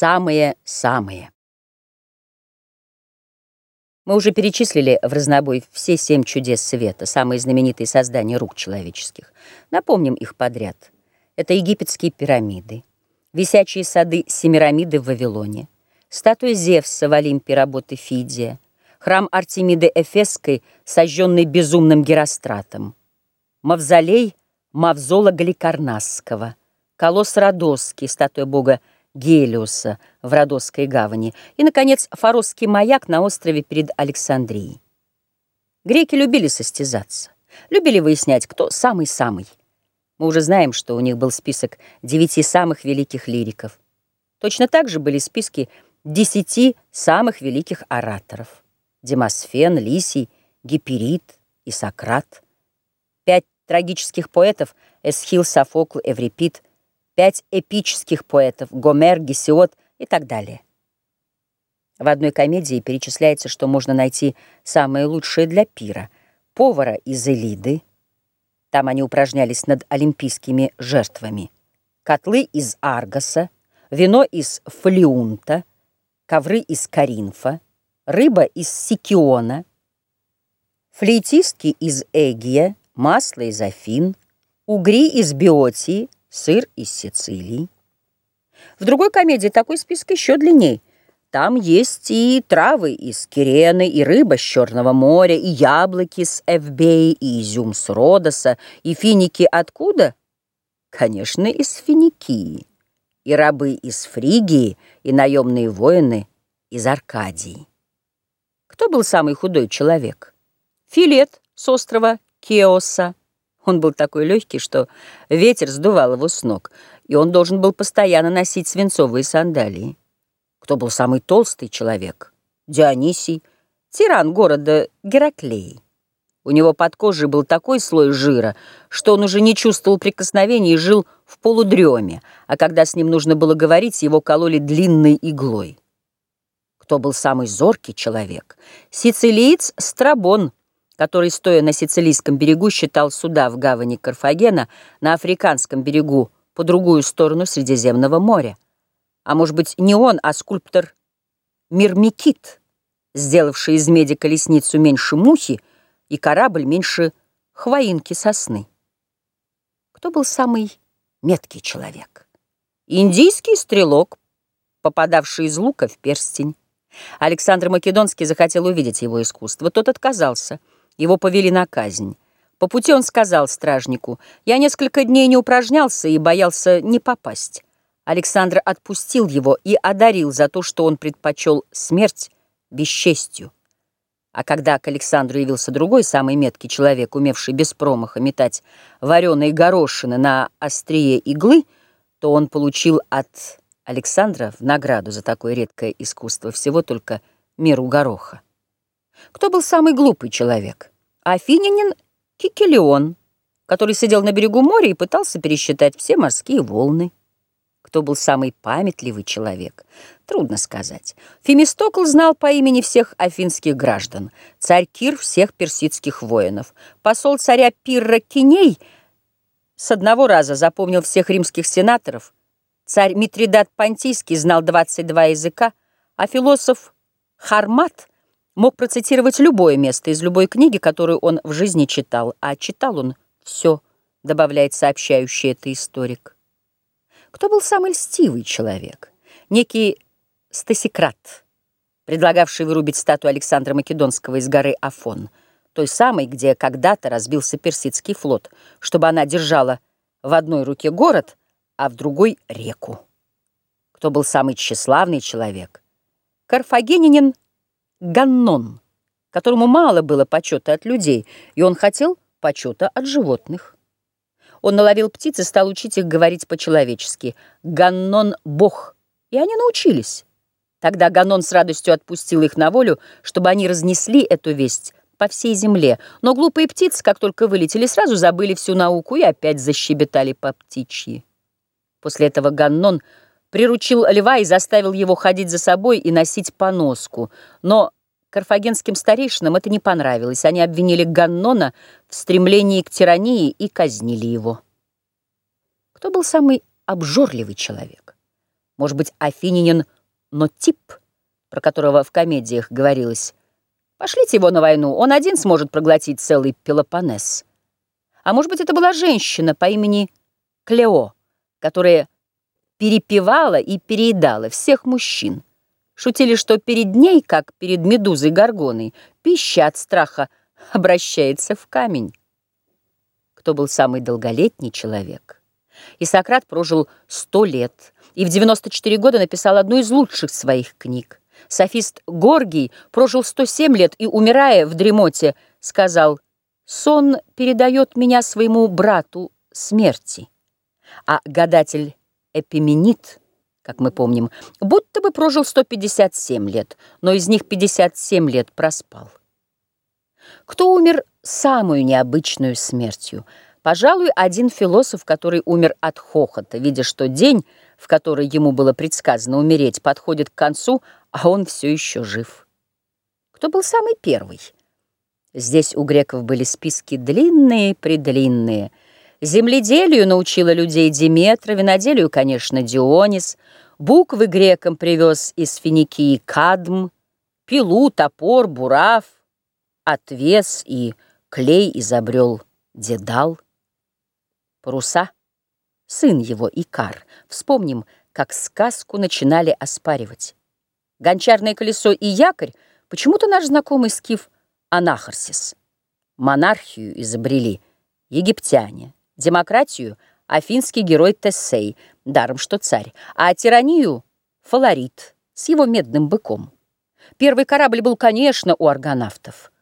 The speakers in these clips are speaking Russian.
Самые-самые. Мы уже перечислили в разнобой все семь чудес света, самые знаменитые создания рук человеческих. Напомним их подряд. Это египетские пирамиды, висячие сады Семирамиды в Вавилоне, статуя Зевса в Олимпе работы Фидия, храм Артемиды Эфесской, сожженный безумным Геростратом, мавзолей Мавзола Галикарнасского, колосс Родосский, статуя бога Гелиуса в Родосской гавани и, наконец, Форосский маяк на острове перед Александрией. Греки любили состязаться, любили выяснять, кто самый-самый. Мы уже знаем, что у них был список девяти самых великих лириков. Точно так же были списки десяти самых великих ораторов. Демосфен, Лисий, Гиперид и Сократ. Пять трагических поэтов Эсхил, Софокл, Эврипид – пять эпических поэтов — Гомер, Гесиод и так далее. В одной комедии перечисляется, что можно найти самое лучшее для пира — повара из Элиды, там они упражнялись над олимпийскими жертвами, котлы из Аргоса, вино из Флеунта, ковры из Каринфа, рыба из Сикиона, флейтистки из Эгия, масло из Афин, угри из Биотии — сыр из Сицилии. В другой комедии такой список еще длинней. Там есть и травы из Кирены, и рыба с Черного моря, и яблоки с Эвбеи, и изюм с Родоса, и финики откуда? Конечно, из Финикии. И рабы из Фригии, и наемные воины из Аркадии. Кто был самый худой человек? Филет с острова Кеоса. Он был такой легкий, что ветер сдувал его с ног, и он должен был постоянно носить свинцовые сандалии. Кто был самый толстый человек? Дионисий, тиран города Гераклей. У него под кожей был такой слой жира, что он уже не чувствовал прикосновений и жил в полудреме, а когда с ним нужно было говорить, его кололи длинной иглой. Кто был самый зоркий человек? Сицилиец Страбон, который, стоя на сицилийском берегу, считал суда в гавани Карфагена, на африканском берегу, по другую сторону Средиземного моря. А может быть, не он, а скульптор Мирмикит, сделавший из меди колесницу меньше мухи и корабль меньше хвоинки сосны. Кто был самый меткий человек? Индийский стрелок, попадавший из лука в перстень. Александр Македонский захотел увидеть его искусство. Тот отказался — его повели на казнь. По пути он сказал стражнику, «Я несколько дней не упражнялся и боялся не попасть». Александр отпустил его и одарил за то, что он предпочел смерть бесчестью. А когда к Александру явился другой, самый меткий человек, умевший без промаха метать вареные горошины на острие иглы, то он получил от Александра в награду за такое редкое искусство всего только меру гороха. Кто был самый глупый человек? Афинянин Кикелион, который сидел на берегу моря и пытался пересчитать все морские волны. Кто был самый памятливый человек? Трудно сказать. Фемистокл знал по имени всех афинских граждан, царь Кир всех персидских воинов, посол царя Пирра Киней с одного раза запомнил всех римских сенаторов, царь Митридат Понтийский знал 22 языка, а философ Хармат мог процитировать любое место из любой книги, которую он в жизни читал, а читал он все, добавляет сообщающий это историк. Кто был самый льстивый человек? Некий Стасикрат, предлагавший вырубить статую Александра Македонского из горы Афон, той самой, где когда-то разбился персидский флот, чтобы она держала в одной руке город, а в другой — реку. Кто был самый тщеславный человек? Карфагенинин Ганнон, которому мало было почета от людей, и он хотел почета от животных. Он наловил птиц и стал учить их говорить по-человечески. «Ганнон — Бог». И они научились. Тогда Ганон с радостью отпустил их на волю, чтобы они разнесли эту весть по всей земле. Но глупые птицы, как только вылетели, сразу забыли всю науку и опять защебетали по птичьи. После этого Ганнон приручил льва и заставил его ходить за собой и носить поноску. Но карфагенским старейшинам это не понравилось. Они обвинили Ганнона в стремлении к тирании и казнили его. Кто был самый обжорливый человек? Может быть, афининин Нотип, про которого в комедиях говорилось. Пошлите его на войну, он один сможет проглотить целый Пелопоннес. А может быть, это была женщина по имени Клео, которая перепевала и переедала всех мужчин. Шутили, что перед ней, как перед медузой Горгоной, пища от страха обращается в камень. Кто был самый долголетний человек? И Сократ прожил сто лет, и в 94 года написал одну из лучших своих книг. Софист Горгий прожил 107 лет и, умирая в дремоте, сказал «Сон передает меня своему брату смерти». А гадатель Эпименит, как мы помним, будто бы прожил 157 лет, но из них 57 лет проспал. Кто умер самую необычную смертью? Пожалуй, один философ, который умер от хохота, видя, что день, в который ему было предсказано умереть, подходит к концу, а он все еще жив. Кто был самый первый? Здесь у греков были списки длинные-предлинные, Земледелию научила людей Диметра, виноделию, конечно, Дионис, буквы грекам привез из Финикии Кадм, пилу, топор, бурав, отвес и клей изобрел Дедал. Паруса, сын его Икар, вспомним, как сказку начинали оспаривать. Гончарное колесо и якорь почему-то наш знакомый скиф Анахарсис. Монархию изобрели египтяне. Демократию – афинский герой Тессей, даром что царь, а тиранию – Фаларит с его медным быком. Первый корабль был, конечно, у аргонавтов.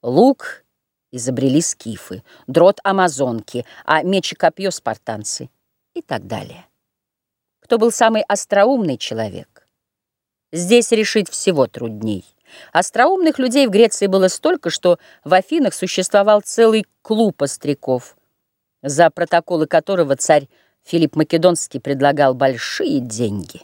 Лук изобрели скифы, дрот амазонки, а меч и копье спартанцы и так далее. Кто был самый остроумный человек? Здесь решить всего трудней. Остроумных людей в Греции было столько, что в Афинах существовал целый клуб остряков – за протоколы которого царь Филипп Македонский предлагал большие деньги.